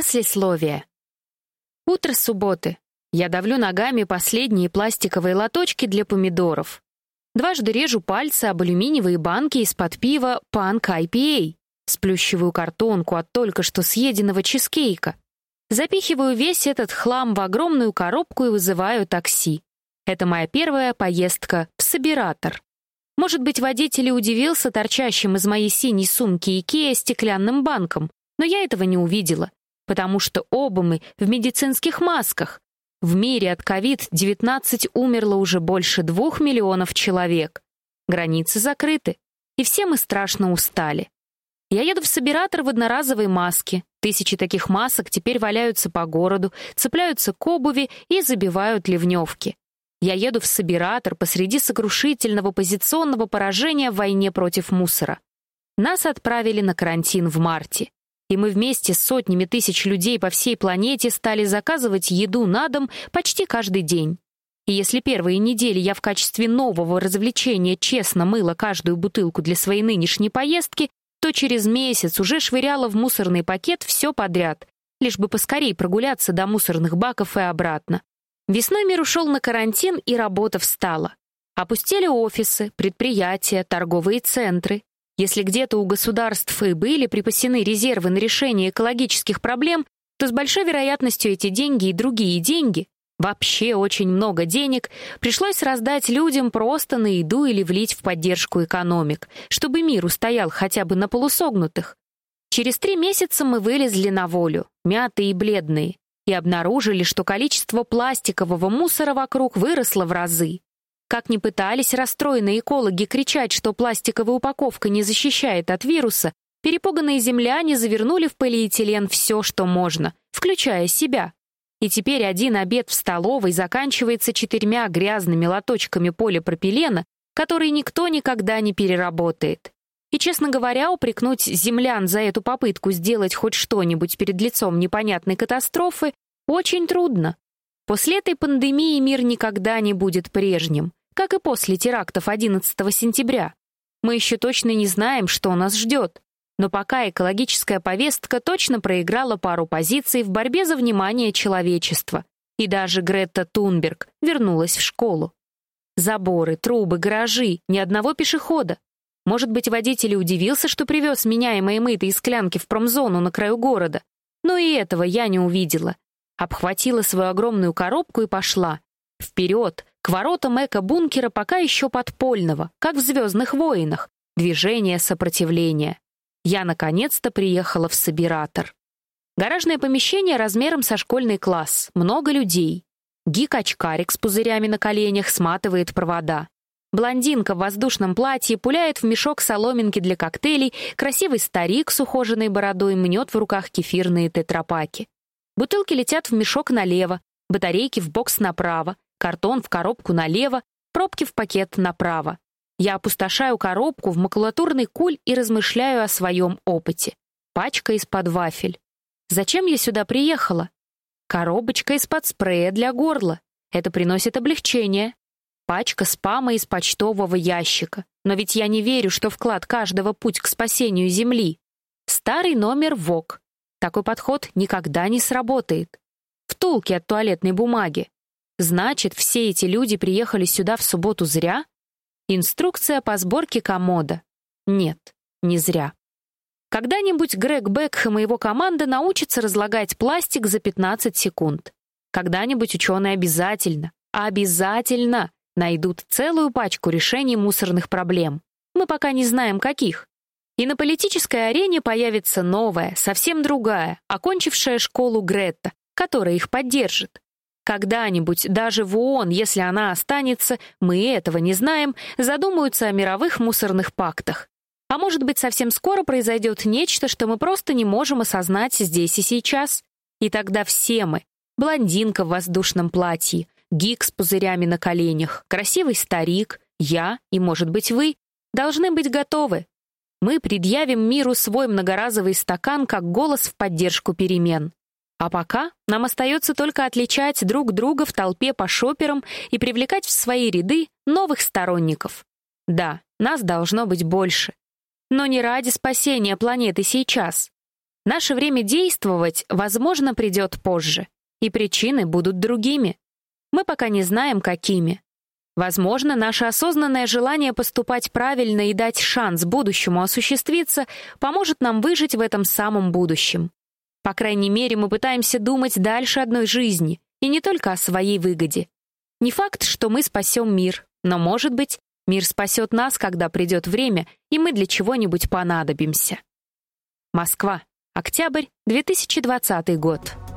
Послесловие. Утро субботы. Я давлю ногами последние пластиковые лоточки для помидоров. Дважды режу пальцы об алюминиевые банки из-под пива Punk IPA. Сплющиваю картонку от только что съеденного чизкейка. Запихиваю весь этот хлам в огромную коробку и вызываю такси. Это моя первая поездка в Собиратор. Может быть, водитель и удивился торчащим из моей синей сумки Икеа стеклянным банком, но я этого не увидела, потому что оба мы в медицинских масках. В мире от COVID-19 умерло уже больше двух миллионов человек. Границы закрыты, и все мы страшно устали. Я еду в собиратор в одноразовой маске. Тысячи таких масок теперь валяются по городу, цепляются к обуви и забивают ливневки. Я еду в собиратор посреди сокрушительного позиционного поражения в войне против мусора. Нас отправили на карантин в марте и мы вместе с сотнями тысяч людей по всей планете стали заказывать еду на дом почти каждый день. И если первые недели я в качестве нового развлечения честно мыла каждую бутылку для своей нынешней поездки, то через месяц уже швыряла в мусорный пакет все подряд, лишь бы поскорей прогуляться до мусорных баков и обратно. Весной мир ушел на карантин, и работа встала. Опустили офисы, предприятия, торговые центры, если где-то у государств и были припасены резервы на решение экологических проблем, то с большой вероятностью эти деньги и другие деньги, вообще очень много денег, пришлось раздать людям просто на еду или влить в поддержку экономик, чтобы мир устоял хотя бы на полусогнутых. Через три месяца мы вылезли на волю, мятые и бледные, и обнаружили, что количество пластикового мусора вокруг выросло в разы. Как ни пытались расстроенные экологи кричать, что пластиковая упаковка не защищает от вируса, перепуганные земляне завернули в полиэтилен все, что можно, включая себя. И теперь один обед в столовой заканчивается четырьмя грязными лоточками полипропилена, которые никто никогда не переработает. И, честно говоря, упрекнуть землян за эту попытку сделать хоть что-нибудь перед лицом непонятной катастрофы очень трудно. После этой пандемии мир никогда не будет прежним как и после терактов 11 сентября. Мы еще точно не знаем, что нас ждет. Но пока экологическая повестка точно проиграла пару позиций в борьбе за внимание человечества. И даже Гретта Тунберг вернулась в школу. Заборы, трубы, гаражи, ни одного пешехода. Может быть, водитель удивился, что привез меняемые мытые склянки в промзону на краю города. Но и этого я не увидела. Обхватила свою огромную коробку и пошла. Вперед, к воротам эко-бункера пока еще подпольного, как в «Звездных войнах», движение сопротивления. Я наконец-то приехала в Собиратор. Гаражное помещение размером со школьный класс, много людей. Гик-очкарик с пузырями на коленях сматывает провода. Блондинка в воздушном платье пуляет в мешок соломинки для коктейлей, красивый старик с ухоженной бородой мнет в руках кефирные тетрапаки. Бутылки летят в мешок налево, батарейки в бокс направо, картон в коробку налево, пробки в пакет направо. Я опустошаю коробку в макулатурный куль и размышляю о своем опыте. Пачка из-под вафель. Зачем я сюда приехала? Коробочка из-под спрея для горла. Это приносит облегчение. Пачка спама из почтового ящика. Но ведь я не верю, что вклад каждого путь к спасению Земли. Старый номер ВОК. Такой подход никогда не сработает. Втулки от туалетной бумаги. Значит, все эти люди приехали сюда в субботу зря? Инструкция по сборке комода. Нет, не зря. Когда-нибудь Грег Бекхэм и его команда научатся разлагать пластик за 15 секунд. Когда-нибудь ученые обязательно, обязательно найдут целую пачку решений мусорных проблем. Мы пока не знаем, каких. И на политической арене появится новая, совсем другая, окончившая школу Гретта, которая их поддержит. Когда-нибудь, даже в ООН, если она останется, мы этого не знаем, задумаются о мировых мусорных пактах. А может быть, совсем скоро произойдет нечто, что мы просто не можем осознать здесь и сейчас. И тогда все мы — блондинка в воздушном платье, гик с пузырями на коленях, красивый старик, я и, может быть, вы — должны быть готовы. Мы предъявим миру свой многоразовый стакан как голос в поддержку перемен. А пока нам остается только отличать друг друга в толпе по шоперам и привлекать в свои ряды новых сторонников. Да, нас должно быть больше. Но не ради спасения планеты сейчас. Наше время действовать, возможно, придет позже, и причины будут другими. Мы пока не знаем, какими. Возможно, наше осознанное желание поступать правильно и дать шанс будущему осуществиться поможет нам выжить в этом самом будущем. По крайней мере, мы пытаемся думать дальше одной жизни, и не только о своей выгоде. Не факт, что мы спасем мир, но, может быть, мир спасет нас, когда придет время, и мы для чего-нибудь понадобимся. Москва. Октябрь 2020 год.